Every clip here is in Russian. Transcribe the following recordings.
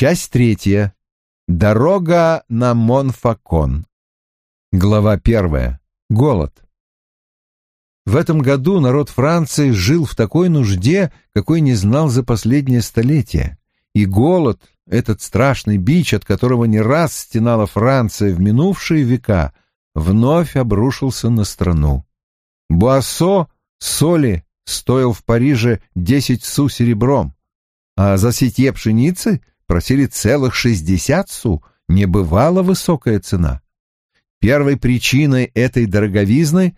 Часть третья. Дорога на Монфакон. Глава первая. Голод. В этом году народ Франции жил в такой нужде, какой не знал за последнее столетие. И голод, этот страшный бич, от которого не раз стенала Франция в минувшие века, вновь обрушился на страну. Буассо соли стоил в Париже десять су серебром, а за сетье пшеницы просили целых шестьдесят су, небывало высокая цена. Первой причиной этой дороговизны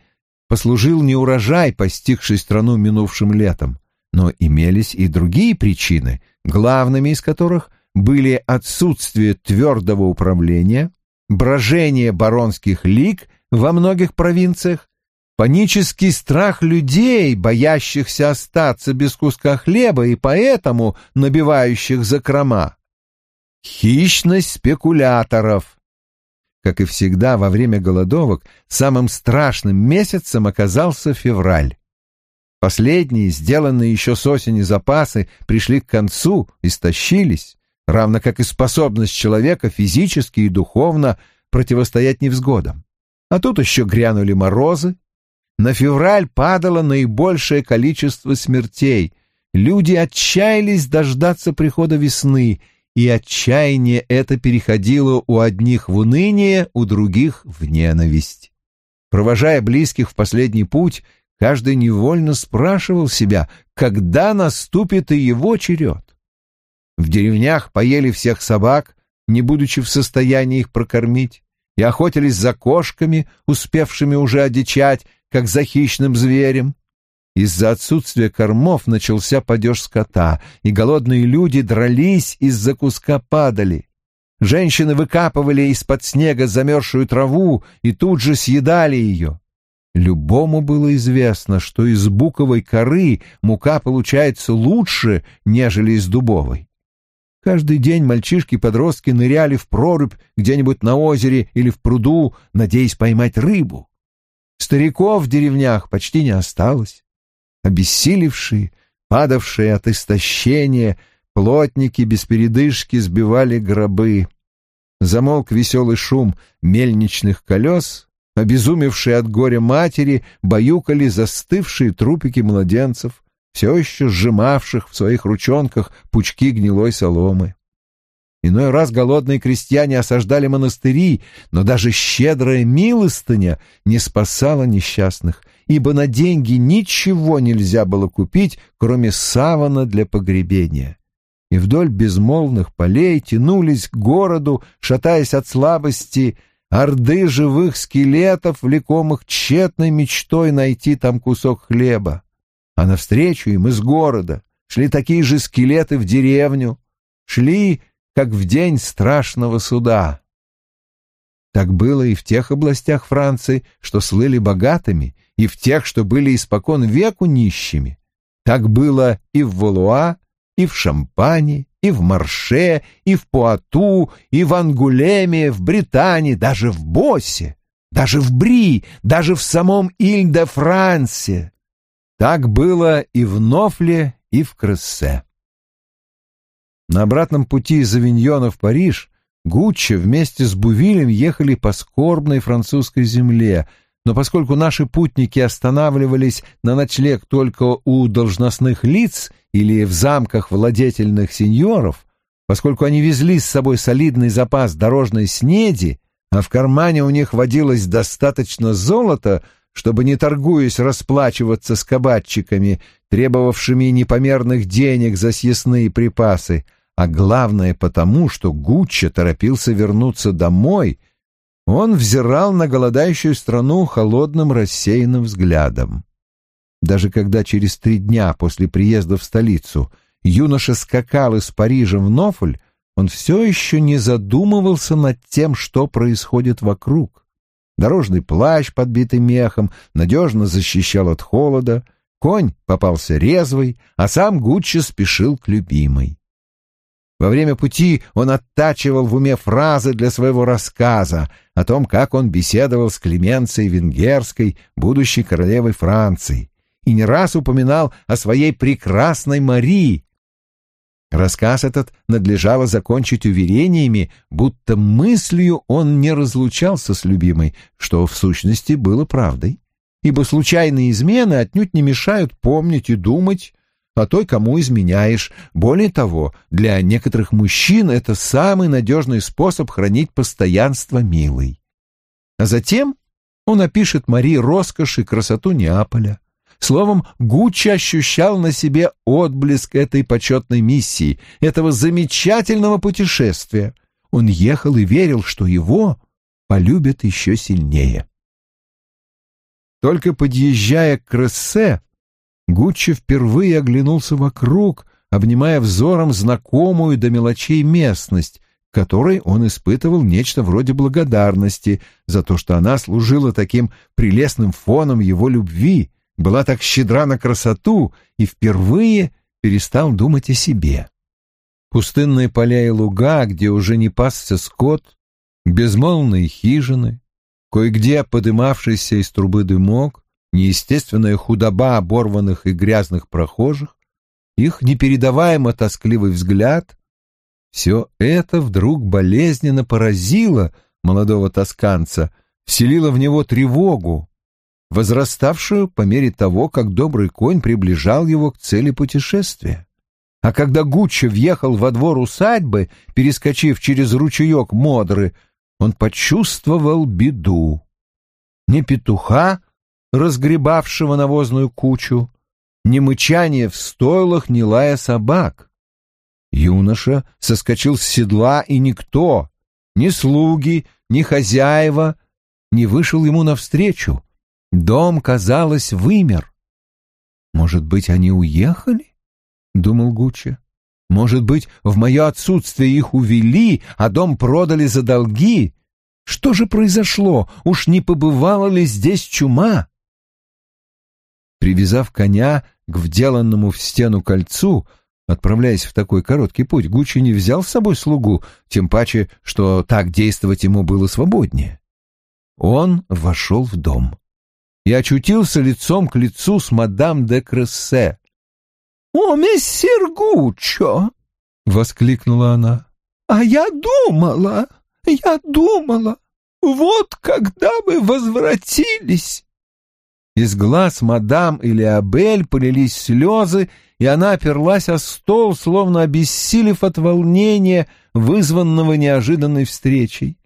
послужил не урожай, постигший страну минувшим летом, но имелись и другие причины, главными из которых были отсутствие твердого управления, брожение баронских лиг во многих провинциях, панический страх людей, боящихся остаться без куска хлеба и поэтому набивающих закрома, хищность спекуляторов. Как и всегда во время голодовок, самым страшным месяцем оказался февраль. Последние, сделанные еще с осени запасы, пришли к концу, истощились, равно как и способность человека физически и духовно противостоять невзгодам. А тут еще грянули морозы. На февраль падало наибольшее количество смертей. Люди отчаялись дождаться прихода весны, и отчаяние это переходило у одних в уныние, у других в ненависть. Провожая близких в последний путь, каждый невольно спрашивал себя, когда наступит и его черед. В деревнях поели всех собак, не будучи в состоянии их прокормить, и охотились за кошками, успевшими уже одичать, как за хищным зверем. Из-за отсутствия кормов начался падеж скота, и голодные люди дрались из-за куска падали. Женщины выкапывали из-под снега замерзшую траву и тут же съедали ее. Любому было известно, что из буковой коры мука получается лучше, нежели из дубовой. Каждый день мальчишки-подростки ныряли в прорубь где-нибудь на озере или в пруду, надеясь поймать рыбу. Стариков в деревнях почти не осталось. Обессилевшие, падавшие от истощения, плотники без передышки сбивали гробы. Замолк веселый шум мельничных колес, обезумевшие от горя матери баюкали застывшие трупики младенцев, все еще сжимавших в своих ручонках пучки гнилой соломы. Иной раз голодные крестьяне осаждали монастыри, но даже щедрая милостыня не спасала несчастных, ибо на деньги ничего нельзя было купить, кроме савана для погребения. И вдоль безмолвных полей тянулись к городу, шатаясь от слабости, орды живых скелетов, влекомых тщетной мечтой найти там кусок хлеба а навстречу им из города шли такие же скелеты в деревню, шли, как в день страшного суда. Так было и в тех областях Франции, что слыли богатыми, и в тех, что были испокон веку нищими. Так было и в Валуа, и в Шампане, и в Марше, и в Пуату, и в Ангулеме, в Британии, даже в Боссе, даже в Бри, даже в самом Иль-де-Франсе. Так было и в Нофле, и в Крессе. На обратном пути из Авиньона в Париж Гуччи вместе с Бувилем ехали по скорбной французской земле, но поскольку наши путники останавливались на ночлег только у должностных лиц или в замках владетельных сеньоров, поскольку они везли с собой солидный запас дорожной снеди, а в кармане у них водилось достаточно золота — чтобы, не торгуясь, расплачиваться с кабачиками, требовавшими непомерных денег за съестные припасы, а главное потому, что Гуччо торопился вернуться домой, он взирал на голодающую страну холодным рассеянным взглядом. Даже когда через три дня после приезда в столицу юноша скакал из Парижа в Нофль, он все еще не задумывался над тем, что происходит вокруг. Дорожный плащ, подбитый мехом, надежно защищал от холода. Конь попался резвый, а сам Гуччи спешил к любимой. Во время пути он оттачивал в уме фразы для своего рассказа о том, как он беседовал с Клеменцией Венгерской, будущей королевой Франции, и не раз упоминал о своей прекрасной Марии. Рассказ этот надлежало закончить уверениями, будто мыслью он не разлучался с любимой, что в сущности было правдой, ибо случайные измены отнюдь не мешают помнить и думать о той, кому изменяешь. Более того, для некоторых мужчин это самый надежный способ хранить постоянство милой. А затем он опишет Марии роскошь и красоту Неаполя, Словом, Гуччи ощущал на себе отблеск этой почетной миссии, этого замечательного путешествия. Он ехал и верил, что его полюбят еще сильнее. Только подъезжая к Крессе, Гуччи впервые оглянулся вокруг, обнимая взором знакомую до мелочей местность, которой он испытывал нечто вроде благодарности за то, что она служила таким прелестным фоном его любви, была так щедра на красоту и впервые перестал думать о себе. Пустынные поля и луга, где уже не пасся скот, безмолвные хижины, кое-где подымавшийся из трубы дымок, неестественная худоба оборванных и грязных прохожих, их непередаваемо тоскливый взгляд — все это вдруг болезненно поразило молодого тосканца, вселило в него тревогу, возраставшую по мере того, как добрый конь приближал его к цели путешествия. А когда Гуччо въехал во двор усадьбы, перескочив через ручеек Модры, он почувствовал беду. Ни петуха, разгребавшего навозную кучу, ни мычание в стойлах, ни лая собак. Юноша соскочил с седла, и никто, ни слуги, ни хозяева, не вышел ему навстречу. Дом, казалось, вымер. «Может быть, они уехали?» — думал Гуччи. «Может быть, в мое отсутствие их увели, а дом продали за долги? Что же произошло? Уж не побывала ли здесь чума?» Привязав коня к вделанному в стену кольцу, отправляясь в такой короткий путь, Гуччи не взял с собой слугу, тем паче, что так действовать ему было свободнее. Он вошел в дом и очутился лицом к лицу с мадам де Крессе. «О, мессир Гуччо!» — воскликнула она. «А я думала, я думала, вот когда мы возвратились!» Из глаз мадам Илиабель полились слезы, и она оперлась о стол, словно обессилев от волнения, вызванного неожиданной встречей.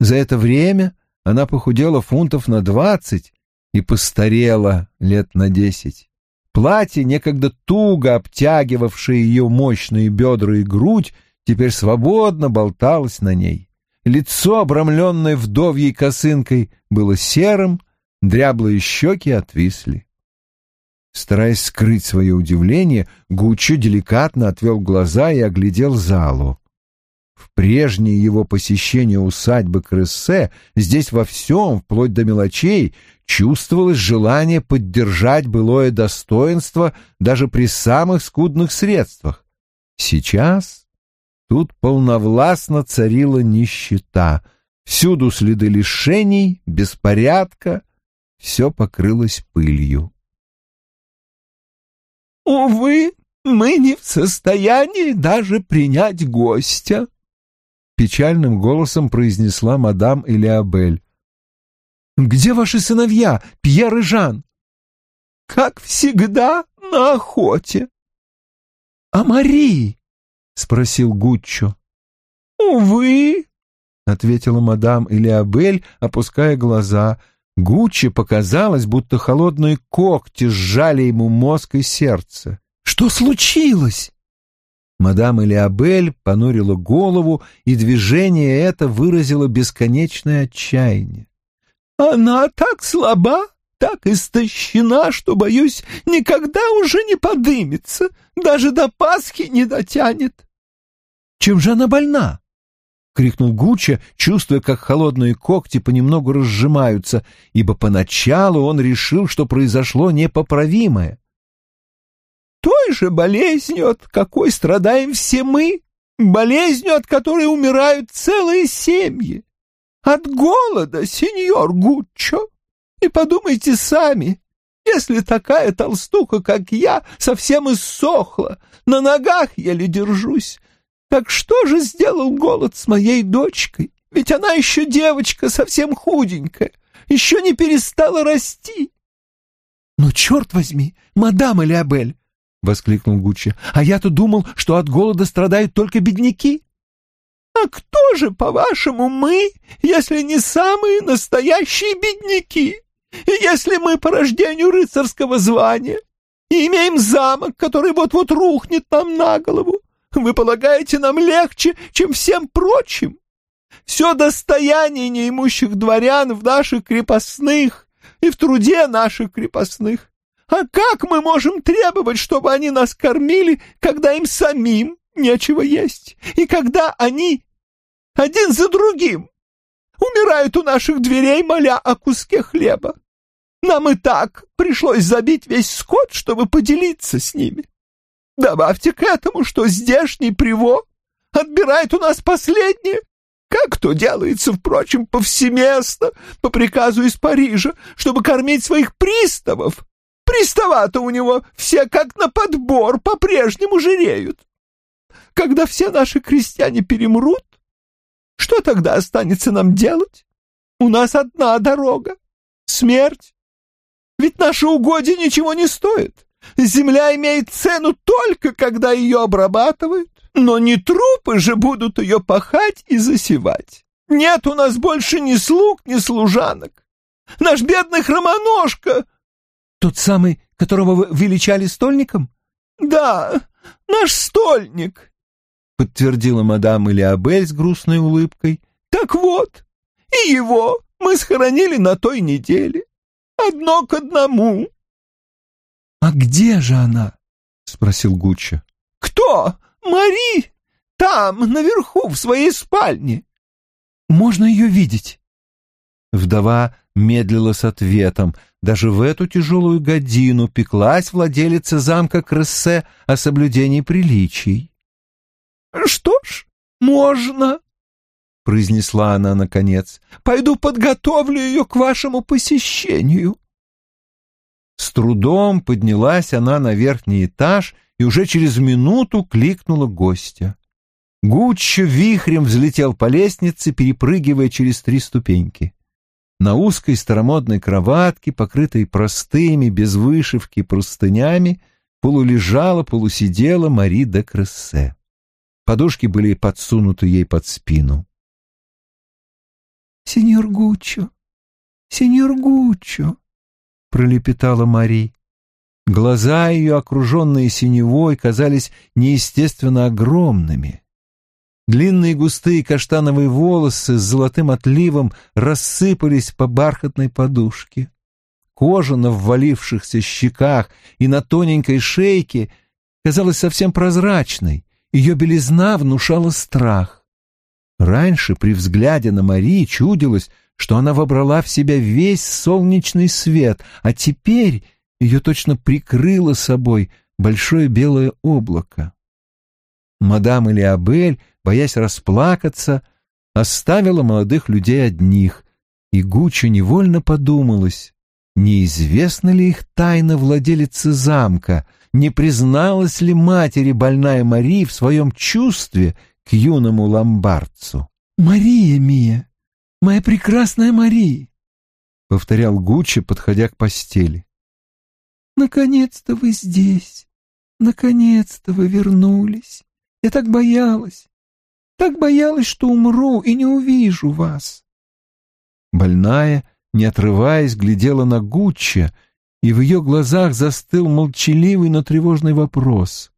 За это время она похудела фунтов на двадцать и постарела лет на десять. Платье, некогда туго обтягивавшее ее мощные бедра и грудь, теперь свободно болталось на ней. Лицо, обрамленное вдовьей косынкой, было серым, дряблые щеки отвисли. Стараясь скрыть свое удивление, Гуччо деликатно отвел глаза и оглядел залу. В прежнее его посещение усадьбы Крессе здесь во всем, вплоть до мелочей, чувствовалось желание поддержать былое достоинство даже при самых скудных средствах. Сейчас тут полновластно царила нищета, всюду следы лишений, беспорядка, все покрылось пылью. «Увы, мы не в состоянии даже принять гостя», печальным голосом произнесла мадам Элиабель. «Где ваши сыновья, Пьер и Жан?» «Как всегда, на охоте». «А Мари?» — спросил Гуччо. «Увы», — ответила мадам Элиабель, опуская глаза. Гуччи показалось, будто холодные когти сжали ему мозг и сердце. «Что случилось?» Мадам Элиабель понурила голову, и движение это выразило бесконечное отчаяние. «Она так слаба, так истощена, что, боюсь, никогда уже не подымется, даже до Пасхи не дотянет». «Чем же она больна?» — крикнул Гучча, чувствуя, как холодные когти понемногу разжимаются, ибо поначалу он решил, что произошло непоправимое той же болезнью, от какой страдаем все мы, болезнью, от которой умирают целые семьи. От голода, сеньор Гуччо. И подумайте сами, Если такая толстуха, как я, совсем иссохла, на ногах еле держусь, так что же сделал голод с моей дочкой? Ведь она еще девочка, совсем худенькая, еще не перестала расти. — Но черт возьми, мадам Элиабель! — воскликнул Гуччи. — А я-то думал, что от голода страдают только бедняки. — А кто же, по-вашему, мы, если не самые настоящие бедняки? Если мы по рождению рыцарского звания и имеем замок, который вот-вот рухнет нам на голову, вы полагаете, нам легче, чем всем прочим? Все достояние неимущих дворян в наших крепостных и в труде наших крепостных. А как мы можем требовать, чтобы они нас кормили, когда им самим нечего есть, и когда они один за другим умирают у наших дверей, моля о куске хлеба? Нам и так пришлось забить весь скот, чтобы поделиться с ними. Добавьте к этому, что здешний приво отбирает у нас последнее, как то делается, впрочем, повсеместно, по приказу из Парижа, чтобы кормить своих приставов. Пристава-то у него все как на подбор по-прежнему жиреют. Когда все наши крестьяне перемрут, что тогда останется нам делать? У нас одна дорога — смерть. Ведь наши угодья ничего не стоят. Земля имеет цену только, когда ее обрабатывают, но не трупы же будут ее пахать и засевать. Нет у нас больше ни слуг, ни служанок. Наш бедный хромоножка... Тот самый, которого вы величали стольником? Да, наш стольник, подтвердила мадам Элиабель с грустной улыбкой. Так вот, и его мы схоронили на той неделе. Одно к одному. «А где же она?» — спросил Гуччо. «Кто? Мари? Там, наверху, в своей спальне». «Можно ее видеть?» Вдова медлила с ответом. Даже в эту тяжелую годину пеклась владелица замка Крессе о соблюдении приличий. «Что ж, можно», — произнесла она наконец. «Пойду подготовлю ее к вашему посещению». С трудом поднялась она на верхний этаж и уже через минуту кликнула гостя. Гуччо вихрем взлетел по лестнице, перепрыгивая через три ступеньки. На узкой старомодной кроватке, покрытой простыми, без вышивки, простынями, полулежала, полусидела Мари де Крессе. Подушки были подсунуты ей под спину. «Сеньор Гуччо! Сеньор Гуччо!» — пролепетала Мари. Глаза ее, окруженные синевой, казались неестественно огромными. Длинные густые каштановые волосы с золотым отливом рассыпались по бархатной подушке. Кожа на ввалившихся щеках и на тоненькой шейке казалась совсем прозрачной, ее белизна внушала страх. Раньше при взгляде на Мари чудилось, что она вобрала в себя весь солнечный свет, а теперь ее точно прикрыло собой большое белое облако. Мадам Элиабель, боясь расплакаться, оставила молодых людей одних, и Гуччо невольно подумалось, неизвестна ли их тайна владелицы замка, не призналась ли матери больная Марии в своем чувстве к юному ломбардцу. «Мария Мия, моя прекрасная Мария!» — повторял Гуччи, подходя к постели. «Наконец-то вы здесь! Наконец-то вы вернулись! Я так боялась! Так боялась, что умру и не увижу вас!» Больная, не отрываясь, глядела на Гуччи, и в ее глазах застыл молчаливый, но тревожный вопрос.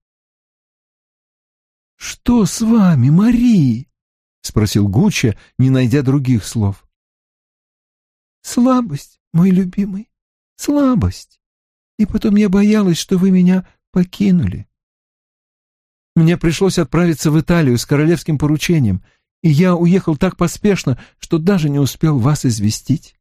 «Что с вами, Мария?» — спросил Гуччи, не найдя других слов. «Слабость, мой любимый, слабость. И потом я боялась, что вы меня покинули. Мне пришлось отправиться в Италию с королевским поручением, и я уехал так поспешно, что даже не успел вас известить».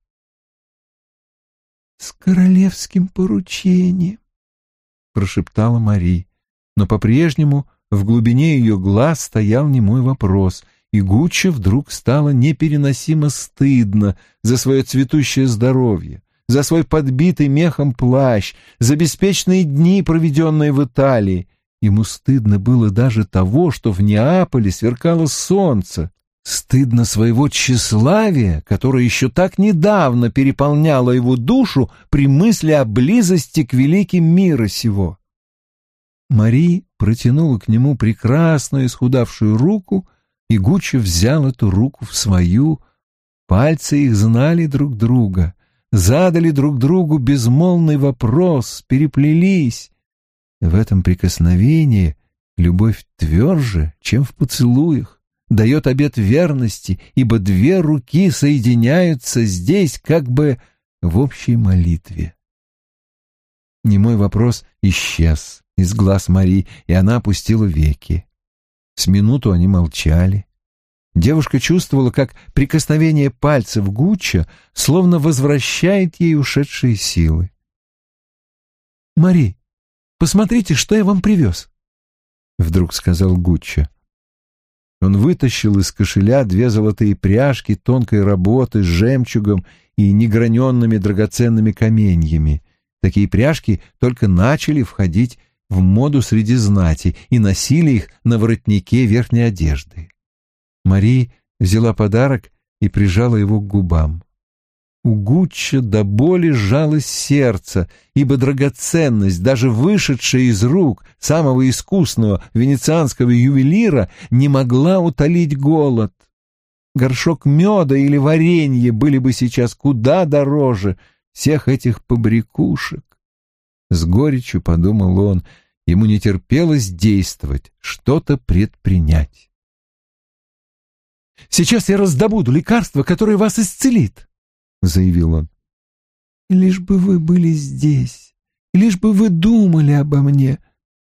«С королевским поручением», — прошептала Мари, но по-прежнему в глубине ее глаз стоял немой вопрос — и Гуччо вдруг стало непереносимо стыдно за свое цветущее здоровье, за свой подбитый мехом плащ, за беспечные дни, проведенные в Италии. Ему стыдно было даже того, что в Неаполе сверкало солнце. Стыдно своего тщеславия, которое еще так недавно переполняло его душу при мысли о близости к великим мира сего. Мари протянула к нему прекрасную исхудавшую руку, и Гуччо взял эту руку в свою. Пальцы их знали друг друга, задали друг другу безмолвный вопрос, переплелись. В этом прикосновении любовь тверже, чем в поцелуях, дает обет верности, ибо две руки соединяются здесь как бы в общей молитве. Немой вопрос исчез из глаз Мари, и она опустила веки. С минуту они молчали. Девушка чувствовала, как прикосновение пальцев Гучча словно возвращает ей ушедшие силы. «Мари, посмотрите, что я вам привез», — вдруг сказал Гучча. Он вытащил из кошеля две золотые пряжки тонкой работы с жемчугом и неграненными драгоценными каменьями. Такие пряжки только начали входить в моду среди знати и носили их на воротнике верхней одежды. Мари взяла подарок и прижала его к губам. У Гучча до боли сжалось сердце, ибо драгоценность, даже вышедшая из рук самого искусного венецианского ювелира, не могла утолить голод. Горшок меда или варенье были бы сейчас куда дороже всех этих побрякушек. С горечью подумал он, ему не терпелось действовать, что-то предпринять. «Сейчас я раздобуду лекарство, которое вас исцелит», — заявил он. «Лишь бы вы были здесь, лишь бы вы думали обо мне.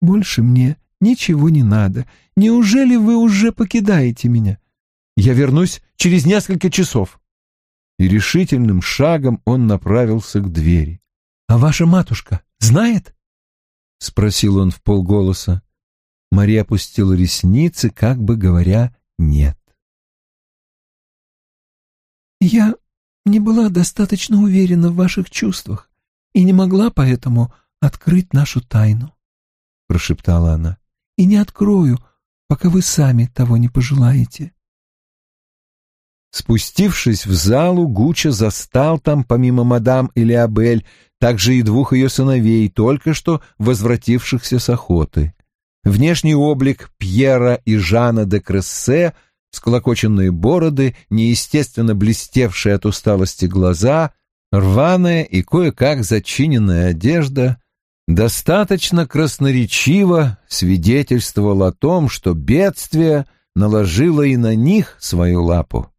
Больше мне ничего не надо. Неужели вы уже покидаете меня? Я вернусь через несколько часов» и решительным шагом он направился к двери. «А ваша матушка знает?» — спросил он в полголоса. Мария опустила ресницы, как бы говоря «нет». «Я не была достаточно уверена в ваших чувствах и не могла поэтому открыть нашу тайну», — прошептала она. «И не открою, пока вы сами того не пожелаете». Спустившись в залу, Гуччо застал там, помимо мадам Элиабель, также и двух ее сыновей, только что возвратившихся с охоты. Внешний облик Пьера и Жана де Крессе, склокоченные бороды, неестественно блестевшие от усталости глаза, рваная и кое-как зачиненная одежда достаточно красноречиво свидетельствовал о том, что бедствие наложило и на них свою лапу.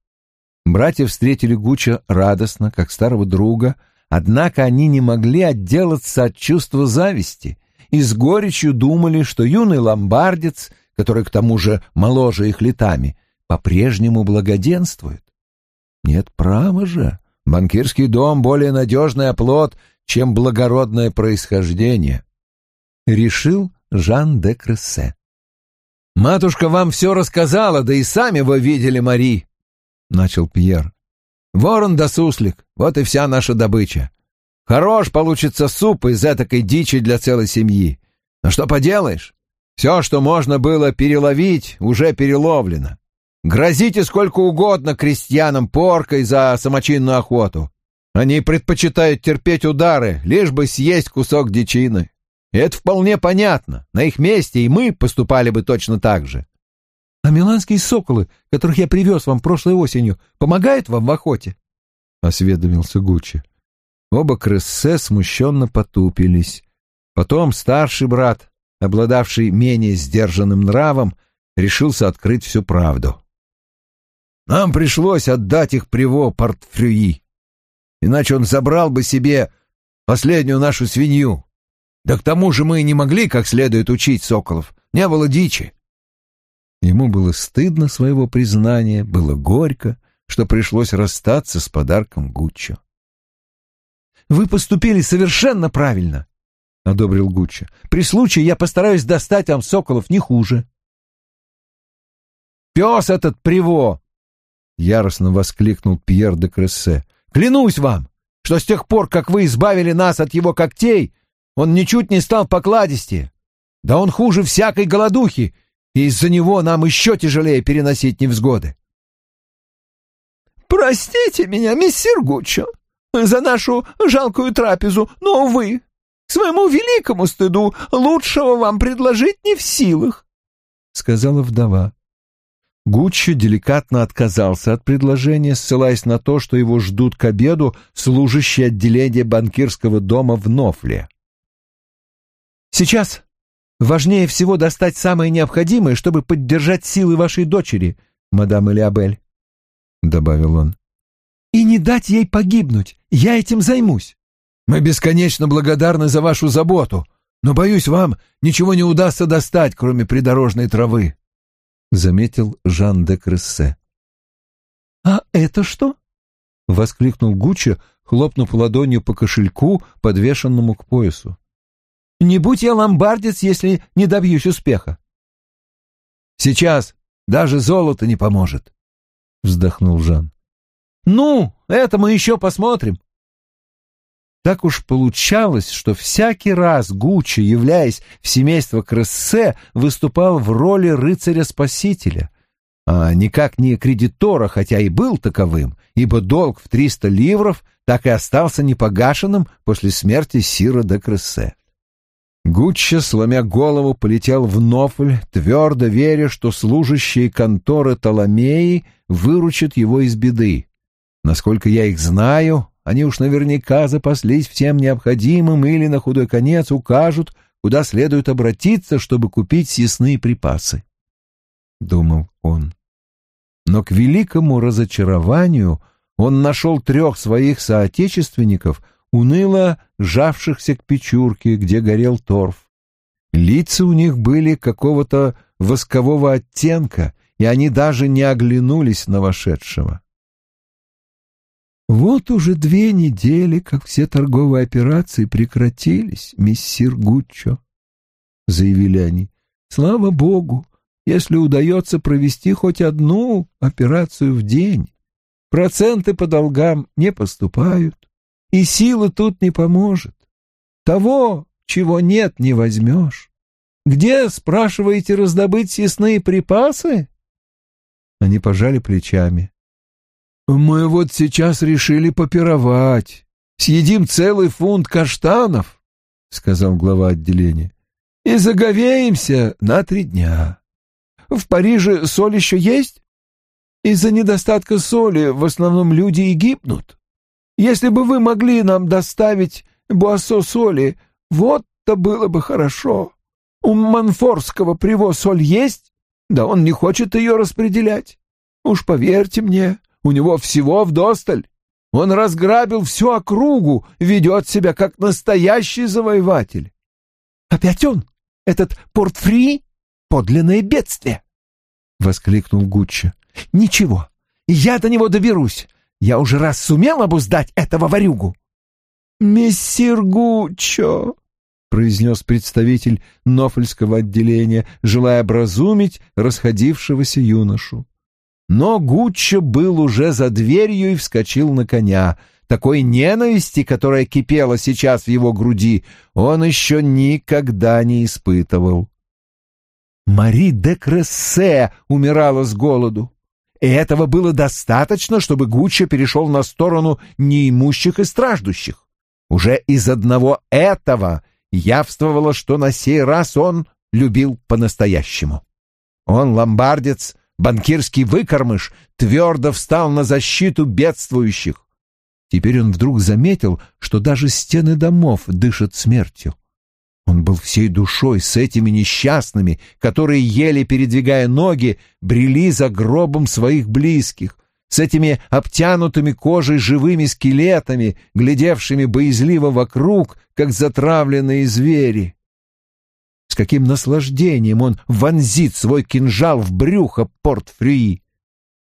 Братья встретили Гуча радостно, как старого друга, однако они не могли отделаться от чувства зависти и с горечью думали, что юный ломбардец, который к тому же моложе их летами, по-прежнему благоденствует. Нет права же, банкирский дом более надежный оплот, чем благородное происхождение, — решил Жан де Крессе. «Матушка вам все рассказала, да и сами вы видели Мари», начал Пьер. «Ворон да суслик, вот и вся наша добыча. Хорош получится суп из этакой дичи для целой семьи. Но что поделаешь? Все, что можно было переловить, уже переловлено. Грозите сколько угодно крестьянам поркой за самочинную охоту. Они предпочитают терпеть удары, лишь бы съесть кусок дичины. И это вполне понятно. На их месте и мы поступали бы точно так же. А миланские соколы, которых я привез вам прошлой осенью, помогают вам в охоте? — осведомился Гуччи. Оба крыссе смущенно потупились. Потом старший брат, обладавший менее сдержанным нравом, решился открыть всю правду. «Нам пришлось отдать их приво портфрюи, иначе он забрал бы себе последнюю нашу свинью. Да к тому же мы не могли как следует учить соколов, не было дичи. Ему было стыдно своего признания, было горько, что пришлось расстаться с подарком Гуччо. «Вы поступили совершенно правильно», — одобрил Гуччо. «При случае я постараюсь достать вам соколов не хуже». «Пес этот приво!» — яростно воскликнул Пьер де Крессе. «Клянусь вам, что с тех пор, как вы избавили нас от его когтей, он ничуть не стал покладистее. Да он хуже всякой голодухи, и из-за него нам еще тяжелее переносить невзгоды. «Простите меня, миссир Гуччо, за нашу жалкую трапезу, но, увы, своему великому стыду лучшего вам предложить не в силах», — сказала вдова. Гуччо деликатно отказался от предложения, ссылаясь на то, что его ждут к обеду служащие отделения банкирского дома в Нофле. «Сейчас важнее всего достать самое необходимое, чтобы поддержать силы вашей дочери, мадам Элиабель», — добавил он. «И не дать ей погибнуть. Я этим займусь». «Мы бесконечно благодарны за вашу заботу, но, боюсь, вам ничего не удастся достать, кроме придорожной травы», — заметил Жан де Крессе. «А это что?» — воскликнул Гуччо, хлопнув ладонью по кошельку, подвешенному к поясу. «Не будь я ломбардец, если не добьюсь успеха». «Сейчас даже золото не поможет», — вздохнул Жан. «Ну, это мы еще посмотрим», так уж получалось, что всякий раз Гуччи, являясь в семейство Крессе, выступал в роли рыцаря-спасителя, а никак не кредитора, хотя и был таковым, ибо долг в триста ливров так и остался непогашенным после смерти Сира де Крессе. Гуччо, сломя голову, полетел в Нофль, твердо веря, что служащие конторы Толомеи выручат его из беды. Насколько я их знаю, они уж наверняка запаслись всем необходимым или на худой конец укажут, куда следует обратиться, чтобы купить съестные припасы. Думал он. Но к великому разочарованию он нашел трех своих соотечественников, уныло жавшихся к печурке, где горел торф. Лица у них были какого-то воскового оттенка, и они даже не оглянулись на вошедшего. «Вот уже две недели, как все торговые операции прекратились, миссир Гуччо», — заявили они. «Слава богу, если удается провести хоть одну операцию в день. Проценты по долгам не поступают, и сила тут не поможет. Того, чего нет, не возьмешь. Где, спрашиваете, раздобыть съестные припасы?» Они пожали плечами. «Мы вот сейчас решили попировать. Съедим целый фунт каштанов», — сказал глава отделения, — «и заговеемся на три дня. В Париже соль еще есть? Из-за недостатка соли в основном люди и гибнут. Если бы вы могли нам доставить буассо соли, вот-то было бы хорошо. У Манфорского привоз соль есть? Да он не хочет ее распределять. Уж поверьте мне, у него всего вдосталь. Он разграбил всю округу, ведет себя как настоящий завоеватель. Опять он, этот портфри, подлинное бедствие, — воскликнул Гуччо. Ничего, я до него доберусь. Я уже раз сумел обуздать этого ворюгу. Мессир Гуччо, — произнес представитель Нофельского отделения, желая образумить расходившегося юношу. Но Гуччо был уже за дверью и вскочил на коня. Такой ненависти, которая кипела сейчас в его груди, он еще никогда не испытывал. Мари де Крессе умирала с голоду. И этого было достаточно, чтобы Гуччо перешел на сторону неимущих и страждущих. Уже из одного этого явствовало, что на сей раз он любил по-настоящему. Он, ломбардец, банкирский выкормыш, твердо встал на защиту бедствующих. Теперь он вдруг заметил, что даже стены домов дышат смертью. Он был всей душой с этими несчастными, которые, еле передвигая ноги, брели за гробом своих близких, с этими обтянутыми кожей живыми скелетами, глядевшими боязливо вокруг, как затравленные звери с каким наслаждением он вонзит свой кинжал в брюхо Порт-Фрюи.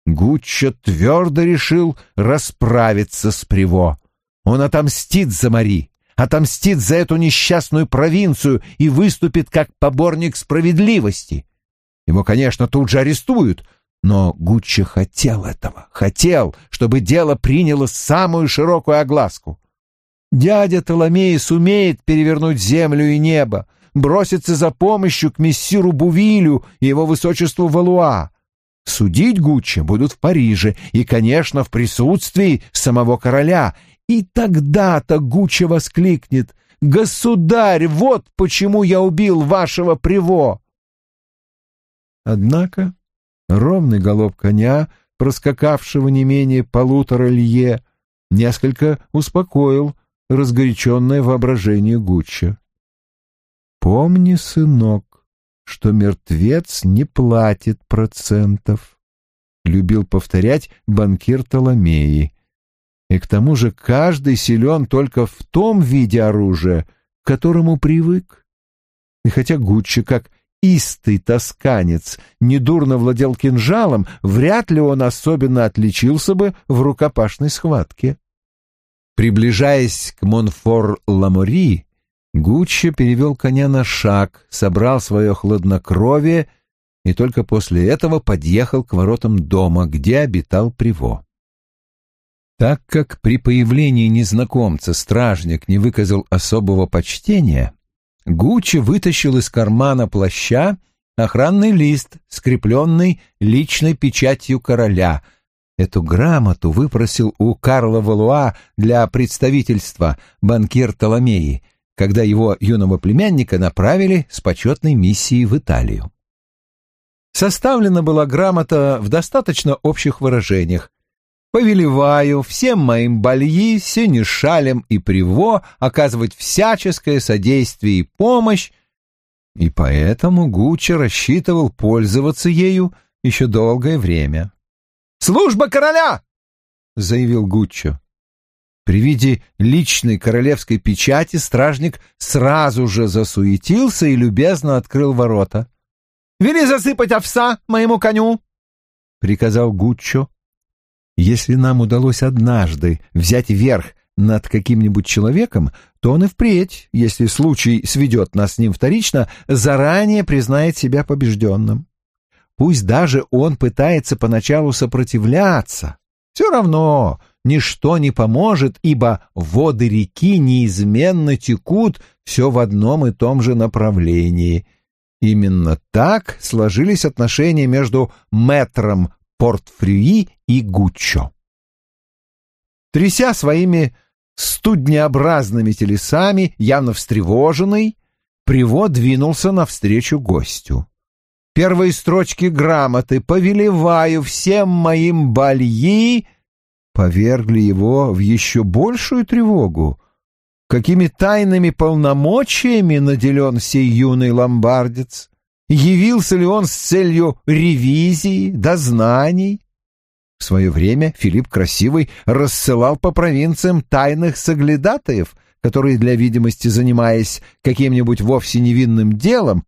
Гуччо твердо решил расправиться с Приво. Он отомстит за Мари, отомстит за эту несчастную провинцию и выступит как поборник справедливости. Его, конечно, тут же арестуют, Но Гуччо хотел этого, хотел, чтобы дело приняло самую широкую огласку. Дядя Толомей сумеет перевернуть землю и небо, броситься за помощью к мессиру Бувилю и его высочеству Валуа. Судить Гуччи будут в Париже и, конечно, в присутствии самого короля. И тогда-то Гуччи воскликнет «Государь, вот почему я убил вашего приво!» Однако ровный голоб коня, проскакавшего не менее полутора лье, несколько успокоил разгоряченное воображение Гучча. «Помни, сынок, что мертвец не платит процентов, любил повторять банкир Толомеи. И к тому же каждый силен только в том виде оружия, к которому привык. И хотя Гуччо, как истый тосканец, недурно владел кинжалом, вряд ли он особенно отличился бы в рукопашной схватке. Приближаясь к Монфор-Ламори, Гуччо перевел коня на шаг, собрал свое хладнокровие и только после этого подъехал к воротам дома, где обитал Приво. Так как при появлении незнакомца стражник не выказал особого почтения, Гуччи вытащил из кармана плаща охранный лист, скрепленный личной печатью короля. Эту грамоту выпросил у Карла Валуа для представительства банкир Толомеи — когда его юного племянника направили с почетной миссией в Италию. Составлена была грамота в достаточно общих выражениях. «Повелеваю всем моим бальи, синешалям и приво оказывать всяческое содействие и помощь, и поэтому Гуччо рассчитывал пользоваться ею еще долгое время. «Служба короля!» — заявил Гуччо. При виде личной королевской печати стражник сразу же засуетился и любезно открыл ворота. «Вели засыпать овса моему коню!» — приказал Гуччо. «Если нам удалось однажды взять верх над каким-нибудь человеком, то он и впредь, если случай сведет нас с ним вторично, заранее признает себя побежденным. Пусть даже он пытается поначалу сопротивляться, все равно ничто не поможет, ибо воды реки неизменно текут все в одном и том же направлении. Именно так сложились отношения между мэтром Портфрюи и Гуччо. Тряся своими студнеобразными телесами, явно встревоженный, Приво двинулся навстречу гостю. Первые строчки грамоты «Повелеваю всем моим бальи» повергли его в еще большую тревогу. Какими тайными полномочиями наделен сей юный ломбардец? Явился ли он с целью ревизии, дознаний? В свое время Филипп Красивый рассылал по провинциям тайных соглядатаев, которые, для видимости занимаясь каким-нибудь вовсе невинным делом,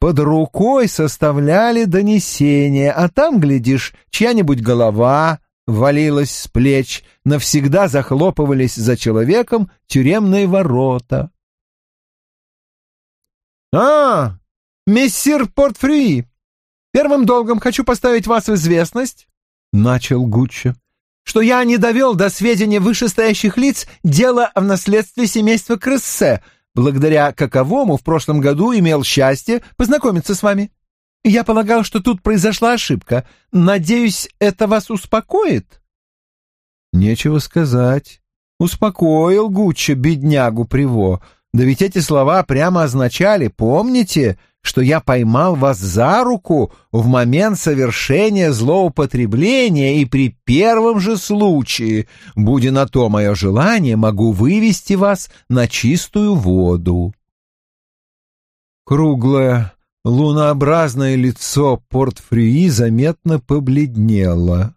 под рукой составляли донесения, а там, глядишь, чья-нибудь голова валилась с плеч, навсегда захлопывались за человеком тюремные ворота. «А, мессир Портфрюи, первым долгом хочу поставить вас в известность», — начал Гуччо, «что я не довел до сведения вышестоящих лиц дело о наследстве семейства Крессе, благодаря каковому в прошлом году имел счастье познакомиться с вами. Я полагал, что тут произошла ошибка. Надеюсь, это вас успокоит?» Нечего сказать. Успокоил Гуччо беднягу Приво. Да ведь эти слова прямо означали, помните, что я поймал вас за руку в момент совершения злоупотребления и при первом же случае, будя на то мое желание, могу вывести вас на чистую воду. Круглое, лунообразное лицо Портфрюи заметно побледнело,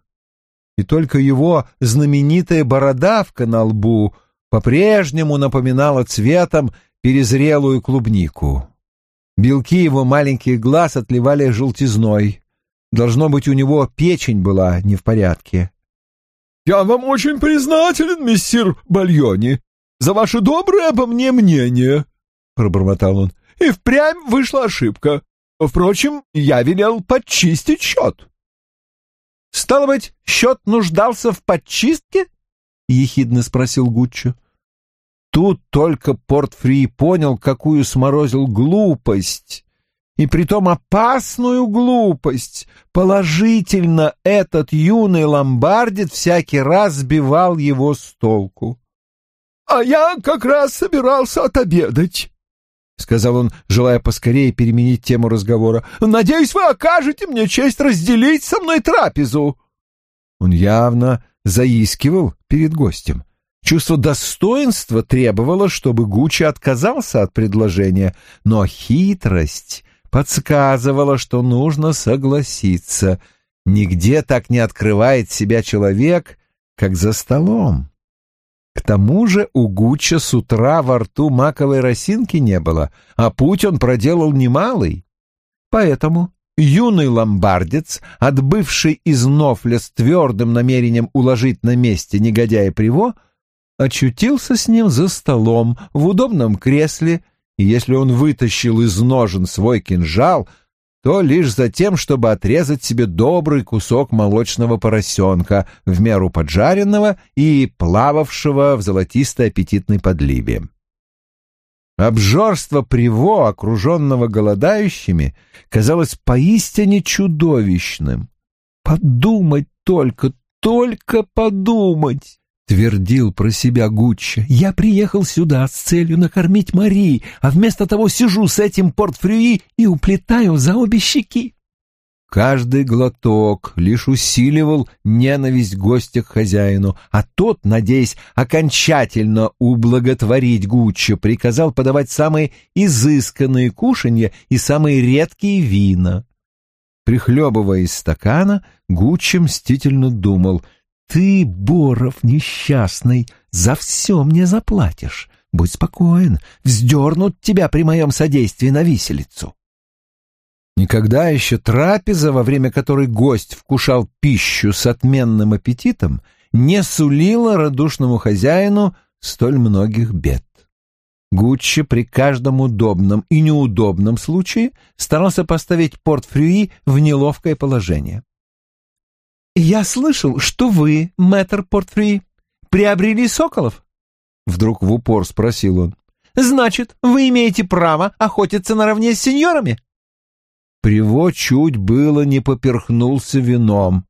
и только его знаменитая бородавка на лбу по-прежнему напоминала цветом перезрелую клубнику. Белки его маленьких глаз отливали желтизной. Должно быть, у него печень была не в порядке. «Я вам очень признателен, мессир Бальони, за ваше доброе обо мне мнение», — пробормотал он. «И впрямь вышла ошибка. Впрочем, я велел подчистить счет». Стало быть, счет нуждался в подчистке? — ехидно спросил Гуччо. Тут только Портфри понял, какую сморозил глупость, и притом опасную глупость. Положительно этот юный ломбардит всякий раз сбивал его с толку. — А я как раз собирался отобедать, — сказал он, желая поскорее переменить тему разговора. — Надеюсь, вы окажете мне честь разделить со мной трапезу. Он явно заискивал перед гостем. Чувство достоинства требовало, чтобы Гуччи отказался от предложения, но хитрость подсказывала, что нужно согласиться. Нигде так не открывает себя человек, как за столом. К тому же у Гучча с утра во рту маковой росинки не было, а путь он проделал немалый. Поэтому юный ломбардец, отбывший из Нофля с твердым намерением уложить на месте негодяя Приво, очутился с ним за столом в удобном кресле, и если он вытащил из ножен свой кинжал, то лишь за тем, чтобы отрезать себе добрый кусок молочного поросенка, в меру поджаренного и плававшего в золотистой аппетитной подливе. Обжорство Приво, окруженного голодающими, казалось поистине чудовищным. Подумать только, только подумать! Твердил про себя Гуччо. «Я приехал сюда с целью накормить Мари, а вместо того сижу с этим портфрюи и уплетаю за обе щеки». Каждый глоток лишь усиливал ненависть гостя к хозяину, а тот, надеясь окончательно ублаготворить Гуччо, приказал подавать самые изысканные кушанья и самые редкие вина. Прихлебывая из стакана, Гуччо мстительно думал, «Ты, Боров несчастный, за все мне заплатишь. Будь спокоен, вздернут тебя при моем содействии на виселицу». Никогда еще трапеза, во время которой гость вкушал пищу с отменным аппетитом, не сулила радушному хозяину столь многих бед. Гуччи при каждом удобном и неудобном случае старался поставить Порт-Фрюи в неловкое положение. «Я слышал, что вы, мэтр Порт-Фрюи, приобрели соколов?» Вдруг в упор спросил он. «Значит, вы имеете право охотиться наравне с сеньорами?» Приво чуть было не поперхнулся вином.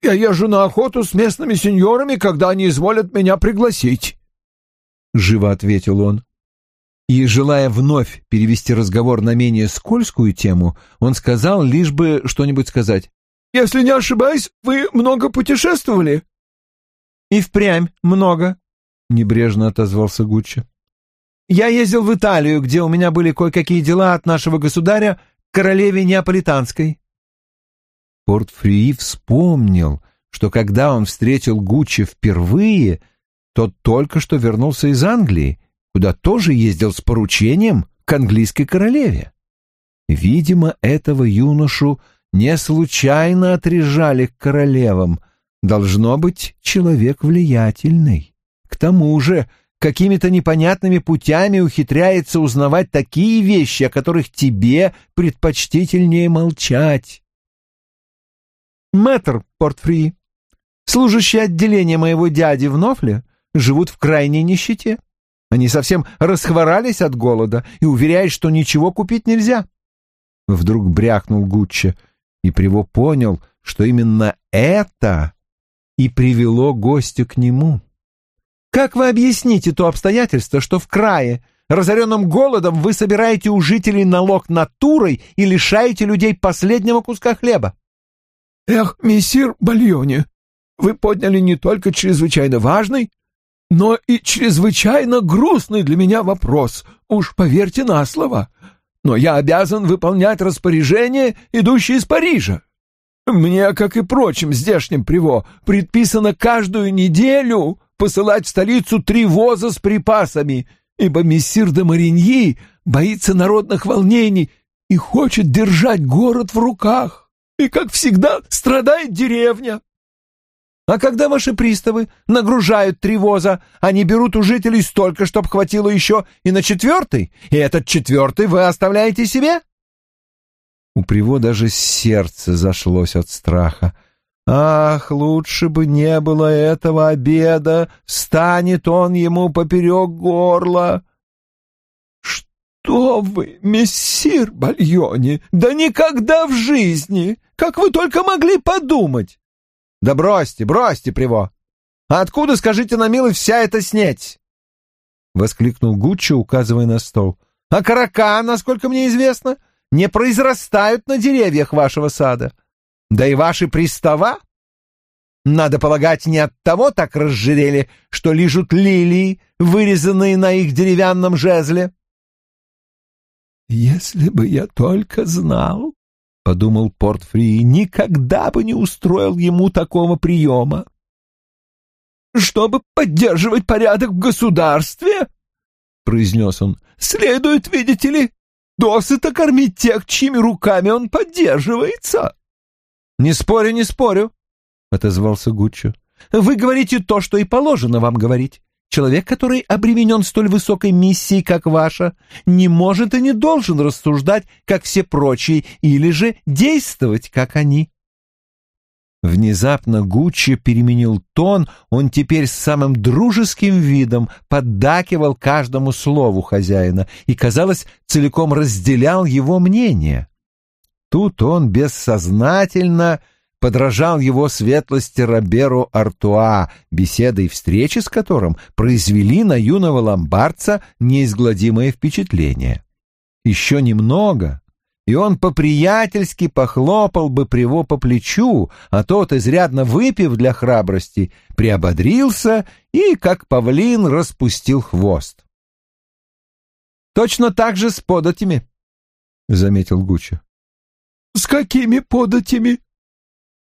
«Я езжу на охоту с местными сеньорами, когда они изволят меня пригласить», — живо ответил он. И, желая вновь перевести разговор на менее скользкую тему, он сказал, лишь бы что-нибудь сказать. «Если не ошибаюсь, вы много путешествовали?» «И впрямь много», — небрежно отозвался Гуччо. «Я ездил в Италию, где у меня были кое-какие дела от нашего государя, королеве Неаполитанской. Портфрии вспомнил, что когда он встретил Гуччи впервые, тот только что вернулся из Англии, куда тоже ездил с поручением к английской королеве. Видимо, этого юношу не случайно отрежали к королевам. Должно быть, человек влиятельный. К тому же какими-то непонятными путями ухитряется узнавать такие вещи, о которых тебе предпочтительнее молчать. Мэтр Портфри, служащие отделения моего дяди в Нофле, живут в крайней нищете. Они совсем расхворались от голода и уверяют, что ничего купить нельзя. Вдруг брякнул Гуччи, и Приво понял, что именно это и привело гостя к нему. Как вы объясните то обстоятельство, что в крае, разоренном голодом, вы собираете у жителей налог натурой и лишаете людей последнего куска хлеба? Эх, мессир Бальоне, вы подняли не только чрезвычайно важный, но и чрезвычайно грустный для меня вопрос, уж поверьте на слово. Но я обязан выполнять распоряжения, идущие из Парижа. Мне, как и прочим здешним приво, предписано каждую неделю посылать в столицу три воза с припасами, ибо мессир де Мариньи боится народных волнений и хочет держать город в руках. И, как всегда, страдает деревня. А когда ваши приставы нагружают три воза, они берут у жителей столько, чтоб хватило еще и на четвертый, и этот четвертый вы оставляете себе? У Приво даже сердце зашлось от страха. Ах, лучше бы не было этого обеда, станет он ему поперек горла. Что вы, мессир Бальони, да никогда в жизни! Как вы только могли подумать? Да бросьте, бросьте, Приво! А откуда, скажите на милость, вся эта снеть? Воскликнул Гуччо, указывая на стол. А карака, насколько мне известно, не произрастают на деревьях вашего сада. Да и ваши пристава, надо полагать, не от того так разжирели, что лижут лилии, вырезанные на их деревянном жезле. «Если бы я только знал, — подумал Портфри, — никогда бы не устроил ему такого приема. «Чтобы поддерживать порядок в государстве, — произнес он, — следует, видите ли, досыта кормить тех, чьими руками он поддерживается». «Не спорю, не спорю», — отозвался Гуччо. «Вы говорите то, что и положено вам говорить. Человек, который обременен столь высокой миссией, как ваша, не может и не должен рассуждать, как все прочие, или же действовать, как они». Внезапно Гуччи переменил тон, он теперь с самым дружеским видом поддакивал каждому слову хозяина и, казалось, целиком разделял его мнение. Тут он бессознательно подражал его светлости Роберу Артуа, беседы и встречи с которым произвели на юного ломбардца неизгладимое впечатление. Еще немного, и он по-приятельски похлопал бы Приво по плечу, а тот, изрядно выпив для храбрости, приободрился и, как павлин, распустил хвост. «Точно так же с податями», — заметил Гуччо. «С какими податями?»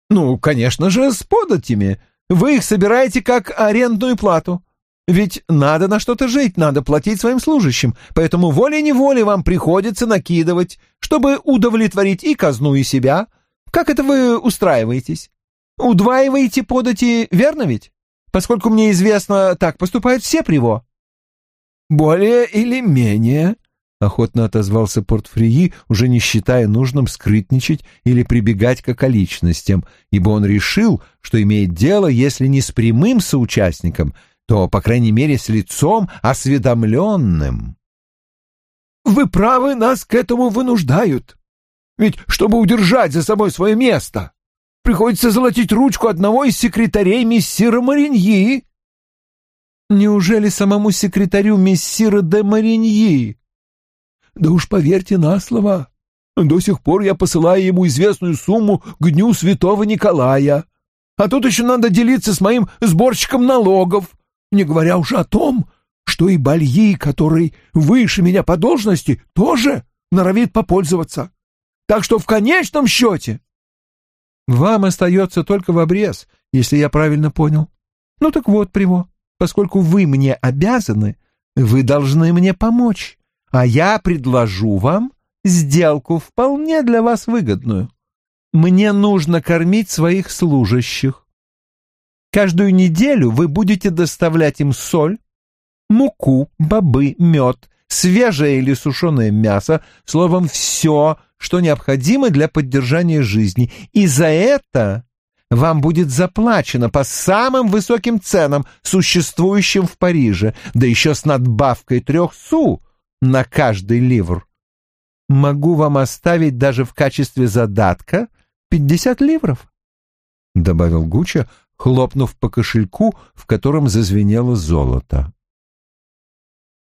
«Ну, конечно же, с податями. Вы их собираете как арендную плату. Ведь надо на что-то жить, надо платить своим служащим, поэтому волей-неволей вам приходится накидывать, чтобы удовлетворить и казну, и себя. Как это вы устраиваетесь? Удваиваете подати, верно ведь? Поскольку мне известно, так поступают все приво». «Более или менее», — охотно отозвался Портфрии, уже не считая нужным скрытничать или прибегать к околичностям, ибо он решил, что имеет дело, если не с прямым соучастником, то, по крайней мере, с лицом осведомленным. «Вы правы, нас к этому вынуждают. Ведь, чтобы удержать за собой свое место, приходится золотить ручку одного из секретарей мессира Мариньи». «Неужели самому секретарю мессира де Мариньи?» Да уж поверьте на слово, до сих пор я посылаю ему известную сумму к дню святого Николая. А тут еще надо делиться с моим сборщиком налогов, не говоря уже о том, что и Бальи, который выше меня по должности, тоже норовит попользоваться. Так что в конечном счете... Вам остается только в обрез, если я правильно понял. Ну так вот, Приво, поскольку вы мне обязаны, вы должны мне помочь а я предложу вам сделку вполне для вас выгодную. Мне нужно кормить своих служащих. Каждую неделю вы будете доставлять им соль, муку, бобы, мед, свежее или сушеное мясо, словом, все, что необходимо для поддержания жизни. И за это вам будет заплачено по самым высоким ценам, существующим в Париже, да еще с надбавкой трех су, на каждый ливр. Могу вам оставить даже в качестве задатка пятьдесят ливров, — добавил Гуча, хлопнув по кошельку, в котором зазвенело золото.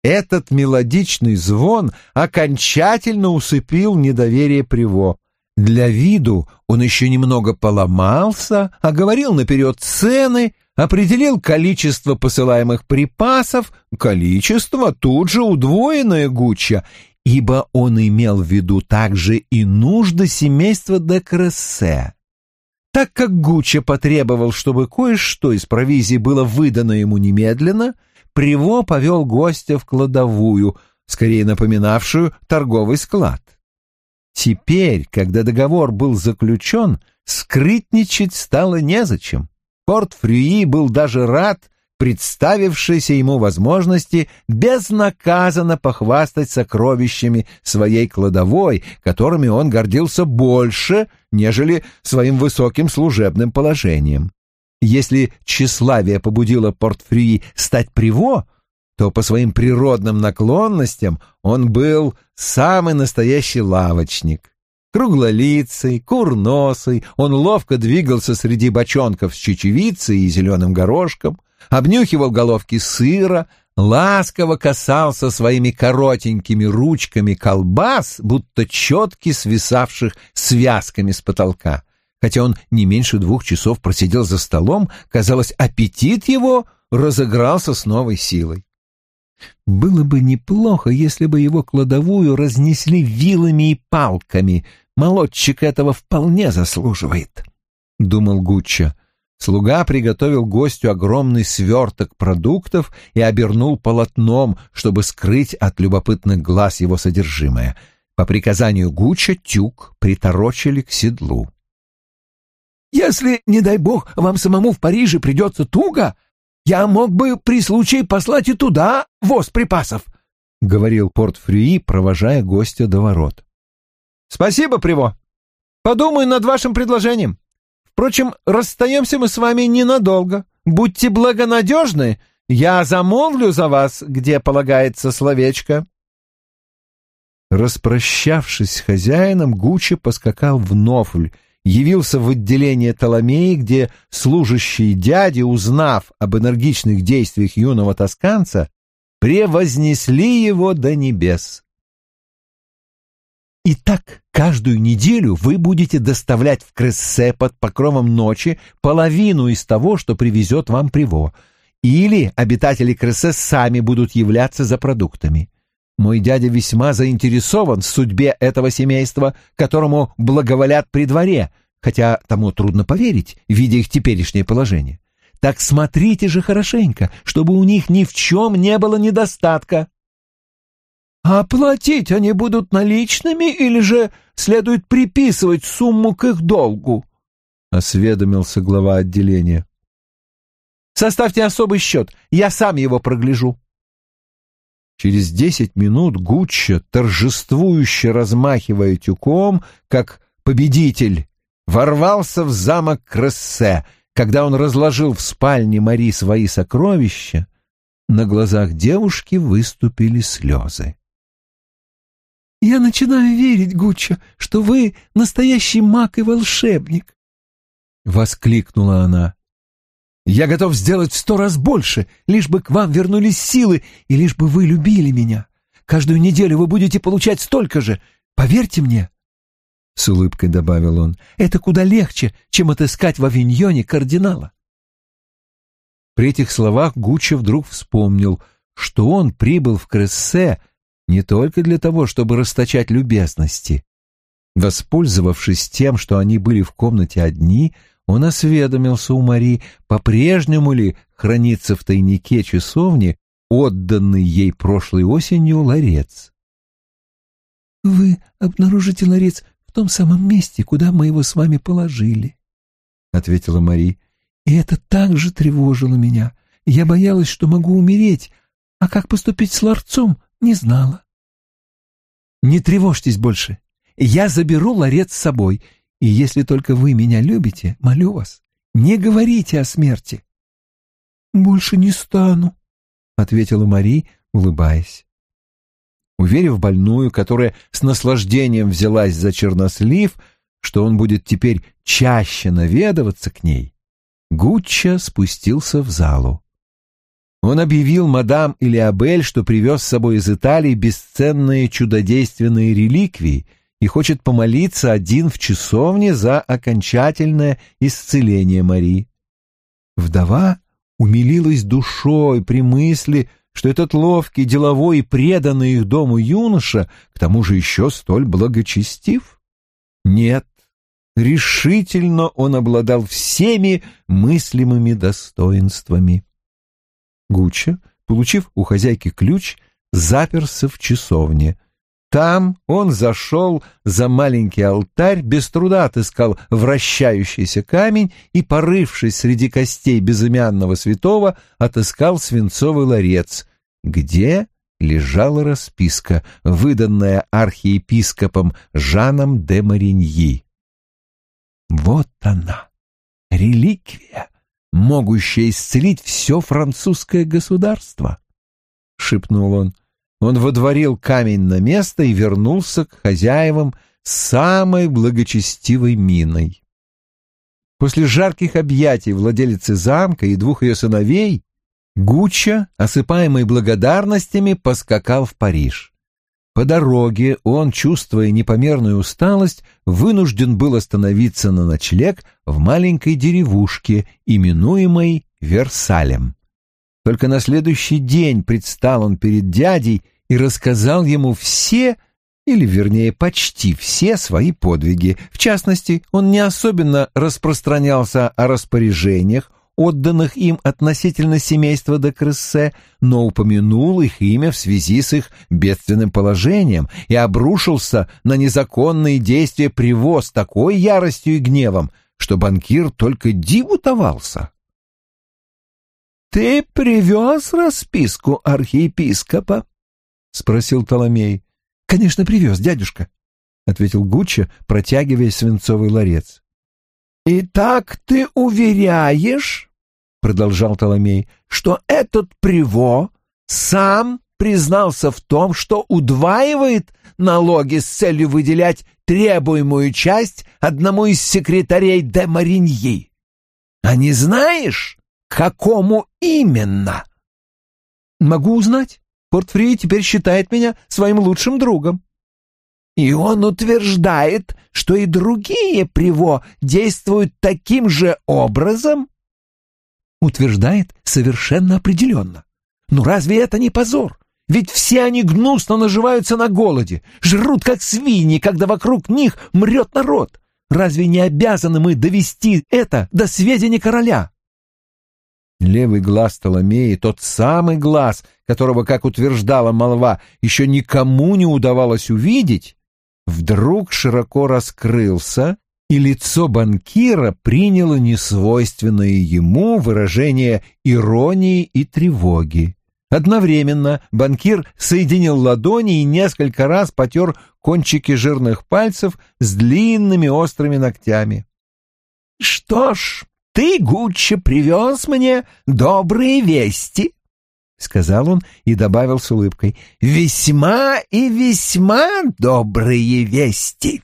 Этот мелодичный звон окончательно усыпил недоверие Приво. Для виду он еще немного поломался, оговорил наперед цены — определил количество посылаемых припасов, количество тут же удвоенное Гучча, ибо он имел в виду также и нужды семейства де Крессе. Так как Гучча потребовал, чтобы кое-что из провизии было выдано ему немедленно, Приво повел гостя в кладовую, скорее напоминавшую торговый склад. Теперь, когда договор был заключен, скрытничать стало незачем. Порт Фрюи был даже рад представившейся ему возможности безнаказанно похвастать сокровищами своей кладовой, которыми он гордился больше, нежели своим высоким служебным положением. Если тщеславие побудило Портфрюи стать приво, то по своим природным наклонностям он был самый настоящий лавочник. Круглолицый, курносый, он ловко двигался среди бочонков с чечевицей и зеленым горошком, обнюхивал головки сыра, ласково касался своими коротенькими ручками колбас, будто четки свисавших связками с потолка. Хотя он не меньше двух часов просидел за столом, казалось, аппетит его разыгрался с новой силой. Было бы неплохо, если бы его кладовую разнесли вилами и палками. Молодчик этого вполне заслуживает, — думал Гуччо. Слуга приготовил гостю огромный сверток продуктов и обернул полотном, чтобы скрыть от любопытных глаз его содержимое. По приказанию Гуччо тюк приторочили к седлу. «Если, не дай бог, вам самому в Париже придется туго, я мог бы при случае послать и туда воз припасов», — говорил Порт-Фрюи, провожая гостя до ворот. «Спасибо, Приво. Подумаю над вашим предложением. Впрочем, расстаемся мы с вами ненадолго. Будьте благонадежны, я замолвлю за вас, где полагается словечко». Распрощавшись с хозяином, Гуччи поскакал в Нофль, явился в отделение Толомеи, где служащие дяди, узнав об энергичных действиях юного тосканца, превознесли его до небес. Итак, каждую неделю вы будете доставлять в Крессе под покровом ночи половину из того, что привезет вам Приво, или обитатели Крессе сами будут являться за продуктами. Мой дядя весьма заинтересован в судьбе этого семейства, которому благоволят при дворе, хотя тому трудно поверить, видя их теперешнее положение. Так смотрите же хорошенько, чтобы у них ни в чем не было недостатка. А платить они будут наличными или же следует приписывать сумму к их долгу? — осведомился глава отделения. «Составьте особый счет, я сам его прогляжу». Через десять минут Гуччо, торжествующе размахивая тюком, как победитель, ворвался в замок Крессе. Когда он разложил в спальне Мари свои сокровища, на глазах девушки выступили слезы. «Я начинаю верить, Гуччо, что вы настоящий маг и волшебник!» — воскликнула она. «Я готов сделать в сто раз больше, лишь бы к вам вернулись силы и лишь бы вы любили меня. Каждую неделю вы будете получать столько же, поверьте мне!» С улыбкой добавил он. «Это куда легче, чем отыскать в авиньоне кардинала». При этих словах Гуччо вдруг вспомнил, что он прибыл в Крессе не только для того, чтобы расточать любезности. Воспользовавшись тем, что они были в комнате одни, он осведомился у Мари, по-прежнему ли хранится в тайнике часовни отданный ей прошлой осенью ларец. «Вы обнаружите ларец в том самом месте, куда мы его с вами положили», — ответила Мари. «И это так же тревожило меня. Я боялась, что могу умереть, а как поступить с ларцом, не знала. Не тревожьтесь больше. Я заберу ларец с собой, и если только вы меня любите, молю вас, не говорите о смерти. Больше не стану, ответила Мари, улыбаясь. Уверив больную, которая с наслаждением взялась за чернослив, что он будет теперь чаще наведываться к ней, Гуччо спустился в залу. Он объявил мадам Илиабель, что привез с собой из Италии бесценные чудодейственные реликвии и хочет помолиться один в часовне за окончательное исцеление Марии. Вдова умилилась душой при мысли, что этот ловкий, деловой и преданный их дому юноша к тому же еще столь благочестив. Нет, решительно он обладал всеми мыслимыми достоинствами. Гуччо, получив у хозяйки ключ, заперся в часовне. Там он зашел за маленький алтарь, без труда отыскал вращающийся камень и, порывшись среди костей безымянного святого, отыскал свинцовый ларец, где лежала расписка, выданная архиепископом Жаном де Мариньи. Вот она, реликвия, могущая исцелить все французское государство, — шепнул он. Он водворил камень на место и вернулся к хозяевам с самой благочестивой миной. После жарких объятий владелицы замка и двух ее сыновей Гуччо, осыпаемый благодарностями, поскакал в Париж. По дороге он, чувствуя непомерную усталость, вынужден был остановиться на ночлег в маленькой деревушке, именуемой Версалем. Только на следующий день предстал он перед дядей и рассказал ему все, или вернее почти все свои подвиги. В частности, он не особенно распространялся о распоряжениях, отданных им относительно семейства де Крессе, но упомянул их имя в связи с их бедственным положением и обрушился на незаконные действия привоз такой яростью и гневом, что банкир только диву давался. «Ты привез расписку архиепископа?» — спросил Толомей. «Конечно, привез, дядюшка», — ответил Гуччо, протягивая свинцовый ларец. «И так ты уверяешь, — продолжал Толомей, — что этот Приво сам признался в том, что удваивает налоги с целью выделять требуемую часть одному из секретарей де Мариньи. А не знаешь, какому именно? Могу узнать. Портфри теперь считает меня своим лучшим другом. И он утверждает, что и другие Приво действуют таким же образом? утверждает совершенно определенно. Ну разве это не позор? Ведь все они гнусно наживаются на голоде, жрут как свиньи, когда вокруг них мрет народ. Разве не обязаны мы довести это до сведения короля? Левый глаз Толомеи, тот самый глаз, которого, как утверждала молва, еще никому не удавалось увидеть, вдруг широко раскрылся и лицо банкира приняло несвойственное ему выражение иронии и тревоги. Одновременно банкир соединил ладони и несколько раз потер кончики жирных пальцев с длинными острыми ногтями. «Что ж, ты, Гуччи, привез мне добрые вести», — сказал он и добавил с улыбкой, — «весьма и весьма добрые вести».